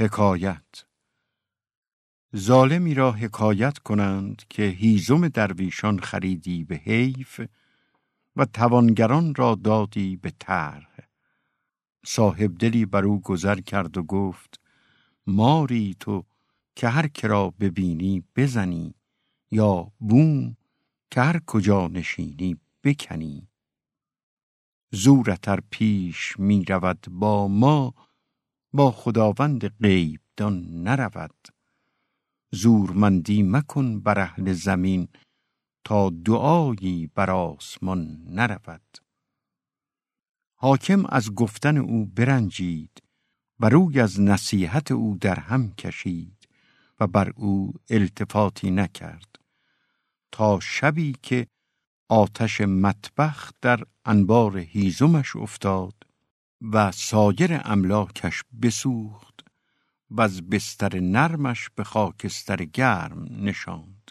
حکایت. ظالمی را حکایت کنند که هیزم درویشان خریدی به حیف و توانگران را دادی به طرح. صاحب دلی بر او گذر کرد و گفت ماری تو که هر کرا ببینی بزنی یا بوم که هر کجا نشینی بکنی. زورتر پیش می رود با ما با خداوند غیب دان نرود. زورمندی مکن بر اهل زمین تا دعایی بر آسمان نرود. حاکم از گفتن او برنجید و روی از نصیحت او در هم کشید و بر او التفاتی نکرد. تا شبی که آتش مطبخ در انبار هیزمش افتاد و سایر املاکش بسوخت و از بستر نرمش به خاکستر گرم نشاند.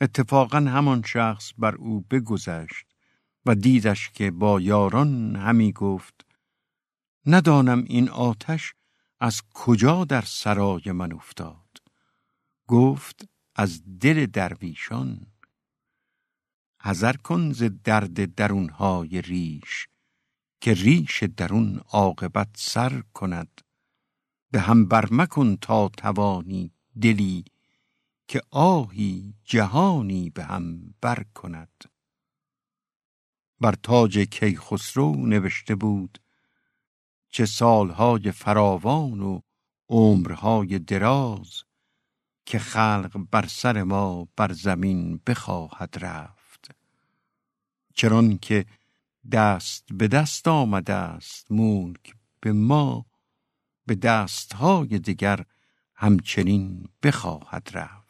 اتفاقا همان شخص بر او بگذشت و دیدش که با یاران همی گفت ندانم این آتش از کجا در سرای من افتاد. گفت از دل درویشان. حذر کن ز درد درونهای ریش که ریش درون عاقبت سر کند. به هم برمکن تا توانی دلی که آهی جهانی به هم بر کند. بر تاج کیخسرو نوشته بود چه سالهای فراوان و عمرهای دراز که خلق بر سر ما بر زمین بخواهد رفت. چران که دست به دست آمده است ملک به ما به دستهای دیگر همچنین بخواهد رفت.